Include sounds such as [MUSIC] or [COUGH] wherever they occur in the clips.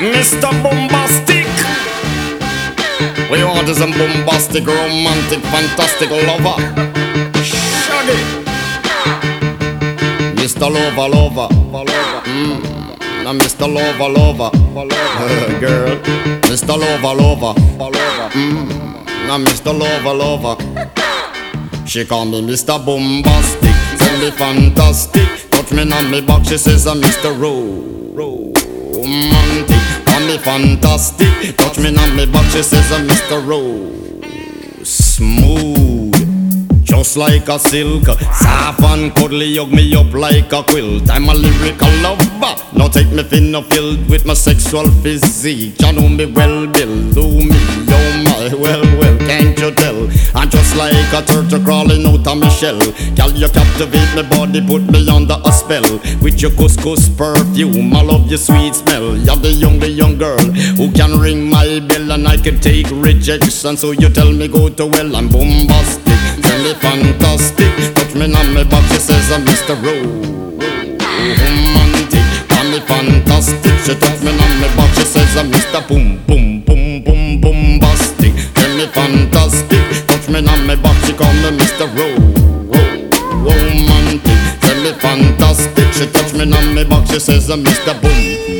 Mr. Boombastic. We want is bombastic, romantic, fantastic lover. Shaggy. Mr. Lover, lover. Mm. Now Mr. Lover, lover. [LAUGHS] Girl. Mr. Lover, lover. Mm. Now Mr. Lover, lover. She call me Mr. Boombastic. Tell me fantastic. Touch me on me back. She says I'm Mr. Romantic. Call me fantastic. Touch me on me back. She says I'm Mr. Rose. Smooth. Just like a silk, soft and cuddly, hug me up like a quilt. I'm a lyrical lover. Now take me thin or filled with my sexual physique. You know me well, Bill. Do me, oh my, well, well, can't you tell? I'm just like a turtle crawling out of my shell. Girl, you captivate my body, put me under a spell. With your Kouros perfume, I love your sweet smell. You're the young girl who can ring my bell and I can take rejection. So you tell me go to well, I'm bombastic. Tell me fantastic. Touch me on my back, she says I'm Mr. Romantic. Call me fantastic. She touch me on my back, she says I'm Mr. Boom Boom Boom Boom Bombastic. Tell me fantastic. Touch me on my back, she call me Mr. Romantic. Tell me fantastic. She touch me on my back, she says I'm Mr. Boom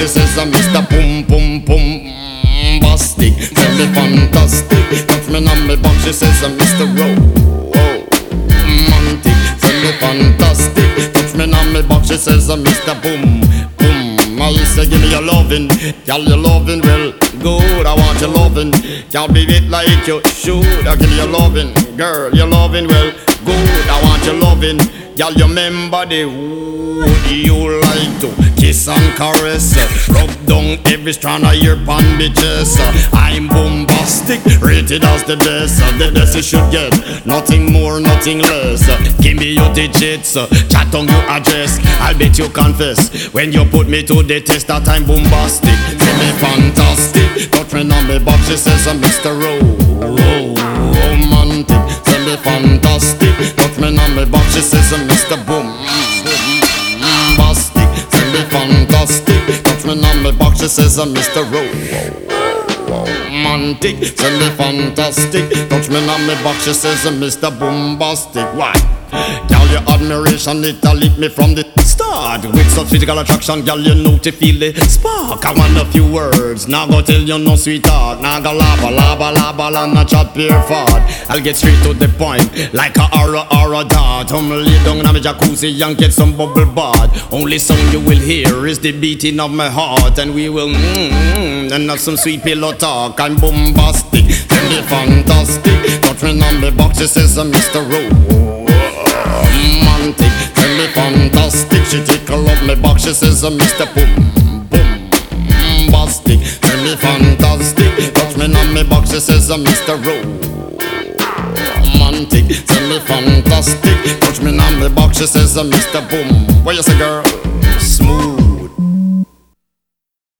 She says I'm Mr. Boom Boom Pum Bastic. Me fantastic. Touch me on me back, she says I'm Mr. Romantic. Tell me fantastic. Touch me on me back, she says I'm Mr. Boom Boom. I say give me your lovin', girl your lovin' well good. I want your lovin', can't be it like you should. I give you your lovin', girl your lovin' well good. I want your lovin', girl you remember the wood you like to kiss and caress, uh, rub down every strand of your bandages. Uh. I'm bombastic, rated as the best. Uh. The best you should get, nothing more, nothing less. Give me your digits, chat on your address. I'll bet you confess when you put me to the test that I'm bombastic. Tell me fantastic, touch me on me box. She says I'm Mr. Romantic. Me on me box. She says I'm Mr. Romantic, tell me fantastic. Touch me on me box. She says I'm Mr. Boombastic. Why? Girl, your admiration it a lit me from the start. With such physical attraction, girl, you know to feel the spark. I want a few words, now go tell you no sweetheart Now go lava, lava, lava, and not chat pure fart. I'll get straight to the point, like a aura, aura dart. I'm lay down in my jacuzzi and get some bubble bath. Only song you will hear is the beating of my heart. And we will mmm, and have some sweet pillow talk. I'm bombastic, tell me fantastic. Touch me on the box, she says I'm Mr. Rowe romantic Tell me fantastic She tickle up my back She says uh, I'm Mr. Boom Boom Bastic Tell me fantastic Touch me on my back She says uh, I'm Mr. Romantic Tell me fantastic Touch me on my back She says uh, I'm Mr. Boom What you say girl? Smooth